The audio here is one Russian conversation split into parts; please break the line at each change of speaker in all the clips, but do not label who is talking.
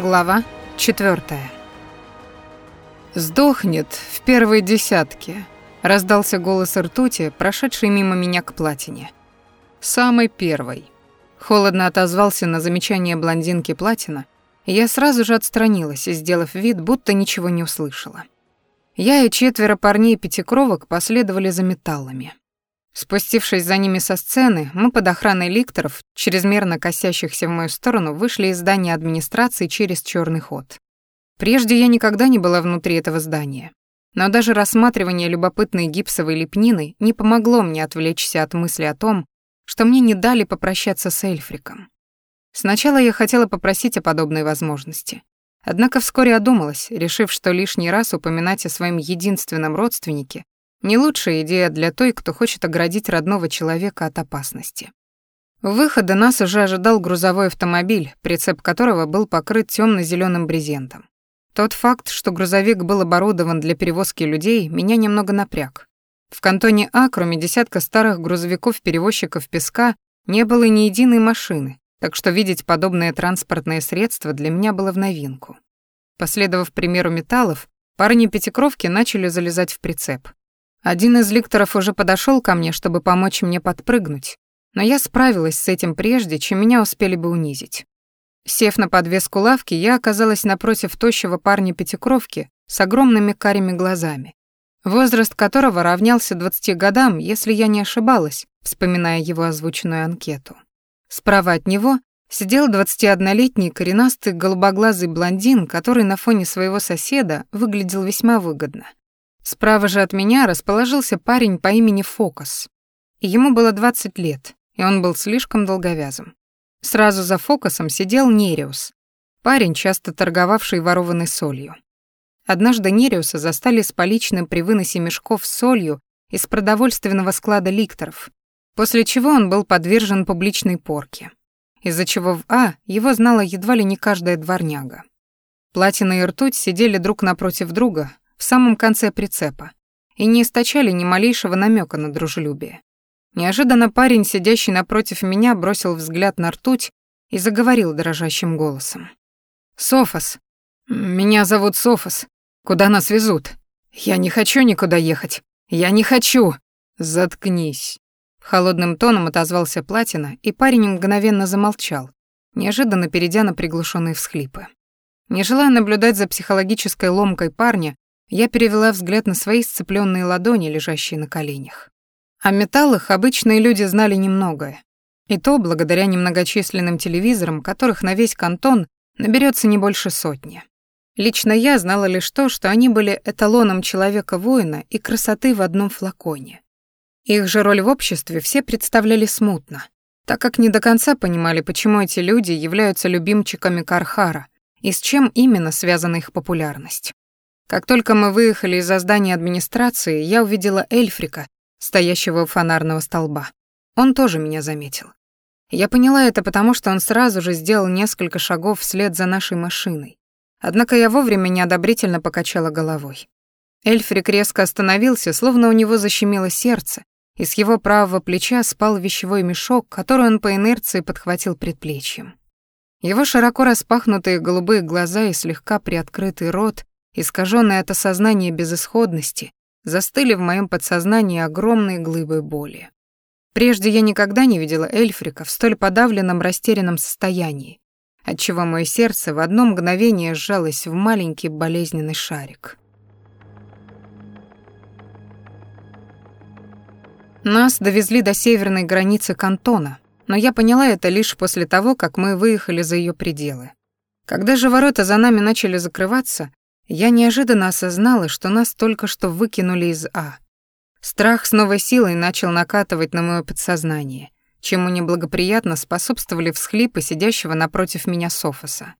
Глава четвертая. «Сдохнет в первой десятке», — раздался голос ртути, прошедший мимо меня к платине. «Самый первый». Холодно отозвался на замечание блондинки платина, и я сразу же отстранилась, сделав вид, будто ничего не услышала. Я и четверо парней-пятикровок последовали за металлами. Спустившись за ними со сцены, мы под охраной ликторов, чрезмерно косящихся в мою сторону, вышли из здания администрации через черный ход. Прежде я никогда не была внутри этого здания. Но даже рассматривание любопытной гипсовой лепнины не помогло мне отвлечься от мысли о том, что мне не дали попрощаться с Эльфриком. Сначала я хотела попросить о подобной возможности. Однако вскоре одумалась, решив, что лишний раз упоминать о своем единственном родственнике не лучшая идея для той, кто хочет оградить родного человека от опасности. У выхода нас уже ожидал грузовой автомобиль, прицеп которого был покрыт темно зеленым брезентом. Тот факт, что грузовик был оборудован для перевозки людей, меня немного напряг. В кантоне А, кроме десятка старых грузовиков-перевозчиков песка, не было ни единой машины, так что видеть подобное транспортное средство для меня было в новинку. Последовав примеру металлов, парни пятикровки начали залезать в прицеп. Один из ликторов уже подошел ко мне, чтобы помочь мне подпрыгнуть, но я справилась с этим прежде, чем меня успели бы унизить. Сев на подвеску лавки, я оказалась напротив тощего парня пятикровки с огромными карими глазами, возраст которого равнялся 20 годам, если я не ошибалась, вспоминая его озвученную анкету. Справа от него сидел 21-летний коренастый голубоглазый блондин, который на фоне своего соседа выглядел весьма выгодно. Справа же от меня расположился парень по имени Фокус. Ему было 20 лет, и он был слишком долговязым. Сразу за Фокусом сидел Нериус, парень, часто торговавший ворованной солью. Однажды Нериуса застали с поличным при выносе мешков с солью из продовольственного склада ликторов, после чего он был подвержен публичной порке, из-за чего в А его знала едва ли не каждая дворняга. Платина и ртуть сидели друг напротив друга, в самом конце прицепа и не источали ни малейшего намека на дружелюбие. Неожиданно парень, сидящий напротив меня, бросил взгляд на ртуть и заговорил дрожащим голосом. «Софос. Меня зовут Софос. Куда нас везут? Я не хочу никуда ехать. Я не хочу!» «Заткнись!» Холодным тоном отозвался Платина, и парень мгновенно замолчал, неожиданно перейдя на приглушенные всхлипы. Не желая наблюдать за психологической ломкой парня, я перевела взгляд на свои сцепленные ладони, лежащие на коленях. О металлах обычные люди знали немногое. И то благодаря немногочисленным телевизорам, которых на весь кантон наберется не больше сотни. Лично я знала лишь то, что они были эталоном человека-воина и красоты в одном флаконе. Их же роль в обществе все представляли смутно, так как не до конца понимали, почему эти люди являются любимчиками Кархара и с чем именно связана их популярность. Как только мы выехали из здания администрации, я увидела Эльфрика, стоящего у фонарного столба. Он тоже меня заметил. Я поняла это потому, что он сразу же сделал несколько шагов вслед за нашей машиной. Однако я вовремя неодобрительно покачала головой. Эльфрик резко остановился, словно у него защемило сердце, и с его правого плеча спал вещевой мешок, который он по инерции подхватил предплечьем. Его широко распахнутые голубые глаза и слегка приоткрытый рот искаженные от осознания безысходности, застыли в моем подсознании огромные глыбы боли. Прежде я никогда не видела Эльфрика в столь подавленном, растерянном состоянии, отчего мое сердце в одно мгновение сжалось в маленький болезненный шарик. Нас довезли до северной границы кантона, но я поняла это лишь после того, как мы выехали за ее пределы. Когда же ворота за нами начали закрываться, я неожиданно осознала, что нас только что выкинули из А. Страх с новой силой начал накатывать на моё подсознание, чему неблагоприятно способствовали всхлипы сидящего напротив меня Софоса.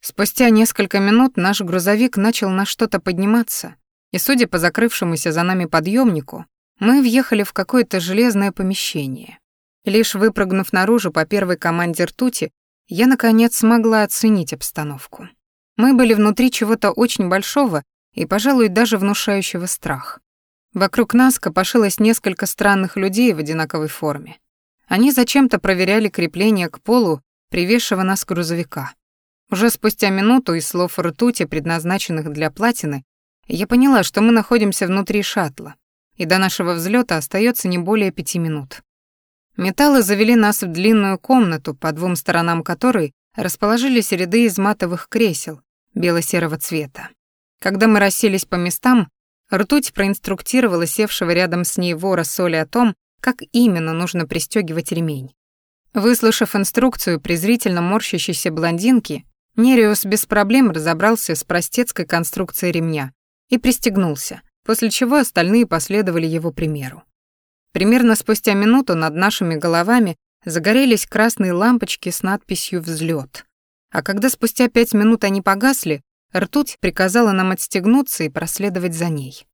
Спустя несколько минут наш грузовик начал на что-то подниматься, и, судя по закрывшемуся за нами подъемнику, мы въехали в какое-то железное помещение. Лишь выпрыгнув наружу по первой команде ртути, я, наконец, смогла оценить обстановку. Мы были внутри чего-то очень большого и, пожалуй, даже внушающего страх. Вокруг нас копошилось несколько странных людей в одинаковой форме. Они зачем-то проверяли крепление к полу привезшего нас грузовика. Уже спустя минуту из слов ртути, предназначенных для платины, я поняла, что мы находимся внутри шаттла, и до нашего взлета остается не более пяти минут. Металлы завели нас в длинную комнату, по двум сторонам которой расположились ряды из матовых кресел бело-серого цвета. Когда мы расселись по местам, ртуть проинструктировала севшего рядом с ней вора соли о том, как именно нужно пристегивать ремень. Выслушав инструкцию презрительно морщащейся блондинки, Нериус без проблем разобрался с простецкой конструкцией ремня и пристегнулся, после чего остальные последовали его примеру. Примерно спустя минуту над нашими головами загорелись красные лампочки с надписью «Взлет». А когда спустя пять минут они погасли, ртуть приказала нам отстегнуться и проследовать за ней.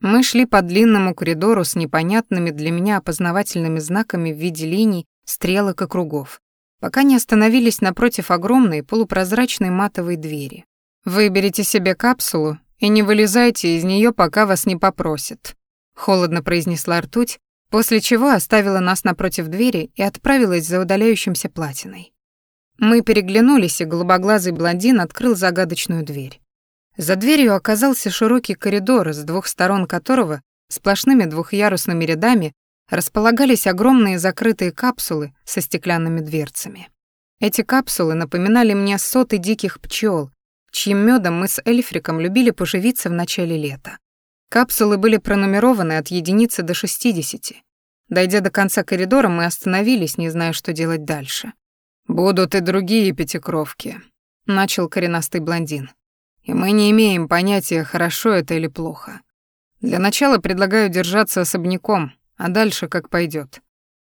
Мы шли по длинному коридору с непонятными для меня опознавательными знаками в виде линий, стрелок и кругов, пока не остановились напротив огромной полупрозрачной матовой двери. «Выберите себе капсулу и не вылезайте из нее, пока вас не попросят», — холодно произнесла ртуть, после чего оставила нас напротив двери и отправилась за удаляющимся платиной. Мы переглянулись, и голубоглазый блондин открыл загадочную дверь. За дверью оказался широкий коридор, с двух сторон которого сплошными двухъярусными рядами располагались огромные закрытые капсулы со стеклянными дверцами. Эти капсулы напоминали мне соты диких пчел, чьим медом мы с Эльфриком любили поживиться в начале лета. Капсулы были пронумерованы от единицы до 60. Дойдя до конца коридора, мы остановились, не зная, что делать дальше. «Будут и другие пятикровки», — начал коренастый блондин. «И мы не имеем понятия, хорошо это или плохо. Для начала предлагаю держаться особняком, а дальше как пойдет.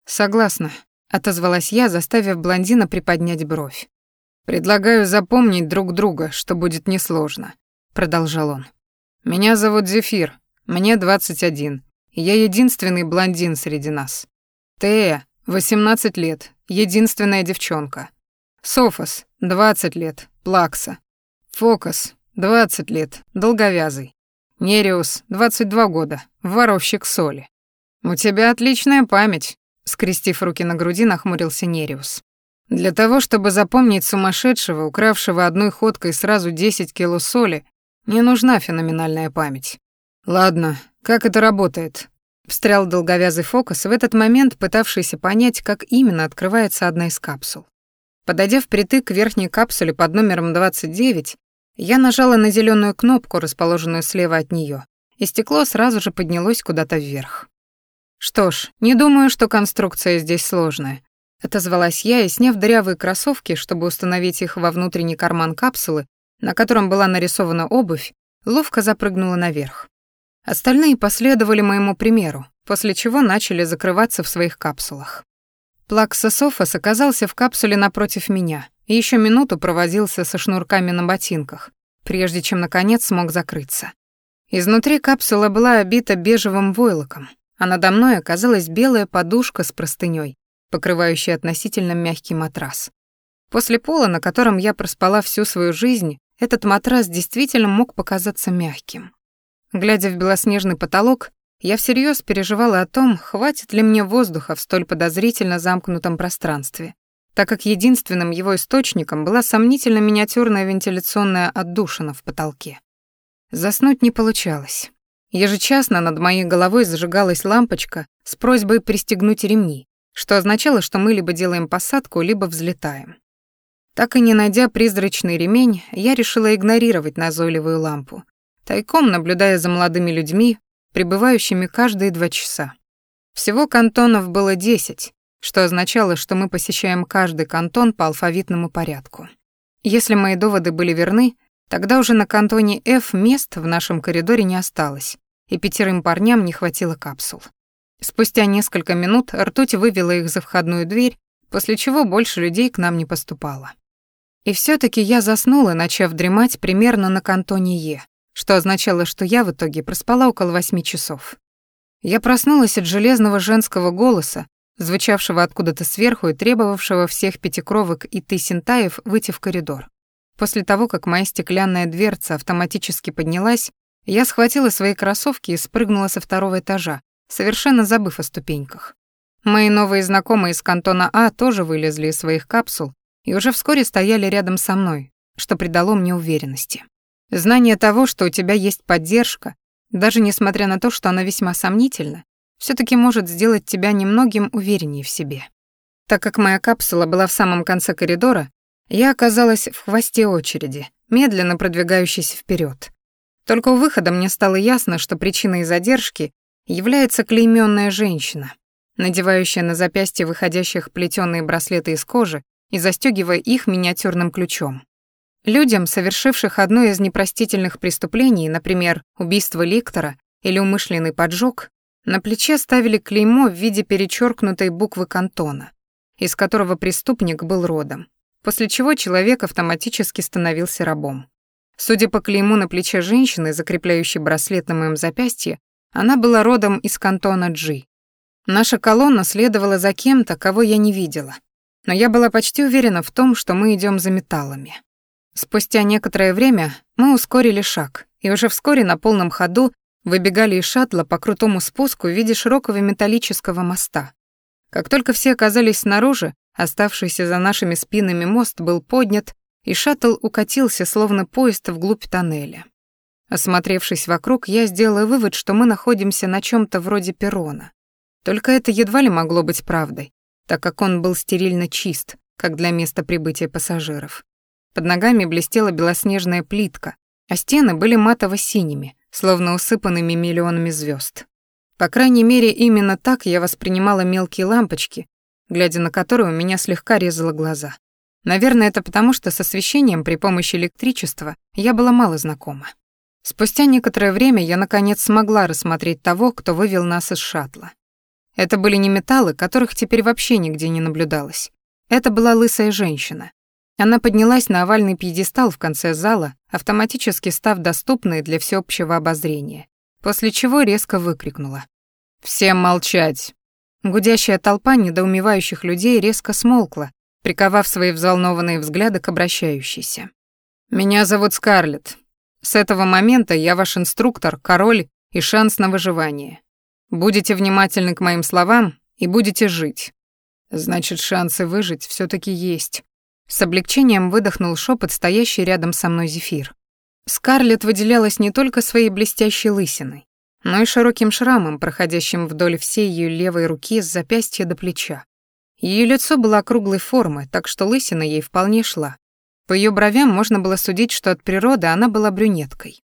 «Согласна», — отозвалась я, заставив блондина приподнять бровь. «Предлагаю запомнить друг друга, что будет несложно», — продолжал он. «Меня зовут Зефир, мне 21, и я единственный блондин среди нас. Тея, 18 лет, единственная девчонка. Софос, 20 лет, плакса. Фокус, 20 лет, долговязый. Нериус, 22 года, воровщик соли. У тебя отличная память, скрестив руки на груди, нахмурился Нериус. Для того, чтобы запомнить сумасшедшего, укравшего одной ходкой сразу 10 кило соли, не нужна феноменальная память. Ладно, как это работает? Встрял долговязый фокус, в этот момент пытавшийся понять, как именно открывается одна из капсул. Подойдя впритык к верхней капсуле под номером 29, я нажала на зеленую кнопку, расположенную слева от нее, и стекло сразу же поднялось куда-то вверх. Что ж, не думаю, что конструкция здесь сложная. Отозвалась я и, сняв дырявые кроссовки, чтобы установить их во внутренний карман капсулы, на котором была нарисована обувь, ловко запрыгнула наверх. Остальные последовали моему примеру, после чего начали закрываться в своих капсулах. Плаксософос оказался в капсуле напротив меня и еще минуту провозился со шнурками на ботинках, прежде чем, наконец, смог закрыться. Изнутри капсула была обита бежевым войлоком, а надо мной оказалась белая подушка с простыней, покрывающая относительно мягкий матрас. После пола, на котором я проспала всю свою жизнь, этот матрас действительно мог показаться мягким. Глядя в белоснежный потолок, я всерьез переживала о том, хватит ли мне воздуха в столь подозрительно замкнутом пространстве, так как единственным его источником была сомнительно миниатюрная вентиляционная отдушина в потолке. Заснуть не получалось. Ежечасно над моей головой зажигалась лампочка с просьбой пристегнуть ремни, что означало, что мы либо делаем посадку, либо взлетаем. Так и не найдя призрачный ремень, я решила игнорировать назойливую лампу, тайком наблюдая за молодыми людьми, прибывающими каждые два часа. Всего кантонов было десять, что означало, что мы посещаем каждый кантон по алфавитному порядку. Если мои доводы были верны, тогда уже на кантоне F мест в нашем коридоре не осталось, и пятерым парням не хватило капсул. Спустя несколько минут ртуть вывела их за входную дверь, после чего больше людей к нам не поступало. И все таки я заснула, начав дремать примерно на кантоне Е, что означало, что я в итоге проспала около восьми часов. Я проснулась от железного женского голоса, звучавшего откуда-то сверху и требовавшего всех пятикровок и тысентаев выйти в коридор. После того, как моя стеклянная дверца автоматически поднялась, я схватила свои кроссовки и спрыгнула со второго этажа, совершенно забыв о ступеньках. Мои новые знакомые из кантона А тоже вылезли из своих капсул и уже вскоре стояли рядом со мной, что придало мне уверенности. Знание того, что у тебя есть поддержка, даже несмотря на то, что она весьма сомнительна, все таки может сделать тебя немногим увереннее в себе. Так как моя капсула была в самом конце коридора, я оказалась в хвосте очереди, медленно продвигающейся вперед. Только у выхода мне стало ясно, что причиной задержки является клеймённая женщина, надевающая на запястье выходящих плетёные браслеты из кожи и застёгивая их миниатюрным ключом. Людям, совершивших одно из непростительных преступлений, например, убийство лектора или умышленный поджог, на плече ставили клеймо в виде перечеркнутой буквы кантона, из которого преступник был родом, после чего человек автоматически становился рабом. Судя по клейму на плече женщины, закрепляющей браслет на моем запястье, она была родом из кантона Джи. Наша колонна следовала за кем-то, кого я не видела, но я была почти уверена в том, что мы идем за металлами. Спустя некоторое время мы ускорили шаг, и уже вскоре на полном ходу выбегали из шаттла по крутому спуску в виде широкого металлического моста. Как только все оказались снаружи, оставшийся за нашими спинами мост был поднят, и шаттл укатился, словно поезд вглубь тоннеля. Осмотревшись вокруг, я сделала вывод, что мы находимся на чем то вроде перрона. Только это едва ли могло быть правдой, так как он был стерильно чист, как для места прибытия пассажиров. Под ногами блестела белоснежная плитка, а стены были матово-синими, словно усыпанными миллионами звезд. По крайней мере, именно так я воспринимала мелкие лампочки, глядя на которые у меня слегка резало глаза. Наверное, это потому, что с освещением при помощи электричества я была мало знакома. Спустя некоторое время я наконец смогла рассмотреть того, кто вывел нас из шаттла. Это были не металлы, которых теперь вообще нигде не наблюдалось. Это была лысая женщина. Она поднялась на овальный пьедестал в конце зала, автоматически став доступной для всеобщего обозрения, после чего резко выкрикнула. «Всем молчать!» Гудящая толпа недоумевающих людей резко смолкла, приковав свои взволнованные взгляды к обращающейся. «Меня зовут Скарлетт. С этого момента я ваш инструктор, король и шанс на выживание. Будете внимательны к моим словам и будете жить. Значит, шансы выжить все таки есть. С облегчением выдохнул шепот стоящий рядом со мной Зефир. Скарлетт выделялась не только своей блестящей лысиной, но и широким шрамом, проходящим вдоль всей ее левой руки с запястья до плеча. Ее лицо было округлой формы, так что лысина ей вполне шла. По ее бровям можно было судить, что от природы она была брюнеткой.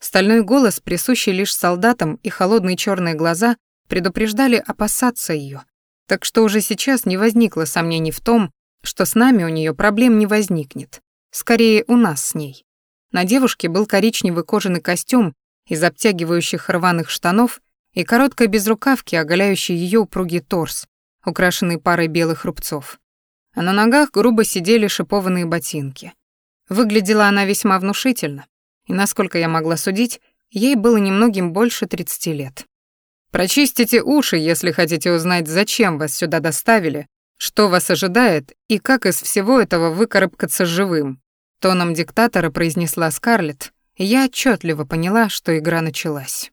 Стальной голос, присущий лишь солдатам, и холодные черные глаза предупреждали опасаться ее, так что уже сейчас не возникло сомнений в том, что с нами у нее проблем не возникнет. Скорее, у нас с ней. На девушке был коричневый кожаный костюм из обтягивающих рваных штанов и короткой безрукавки, оголяющей ее упругий торс, украшенный парой белых рубцов. А на ногах грубо сидели шипованные ботинки. Выглядела она весьма внушительно, и, насколько я могла судить, ей было немногим больше 30 лет. «Прочистите уши, если хотите узнать, зачем вас сюда доставили что вас ожидает и как из всего этого выкарабкаться живым? Тоном диктатора произнесла Скарлетт, и я отчетливо поняла, что игра началась.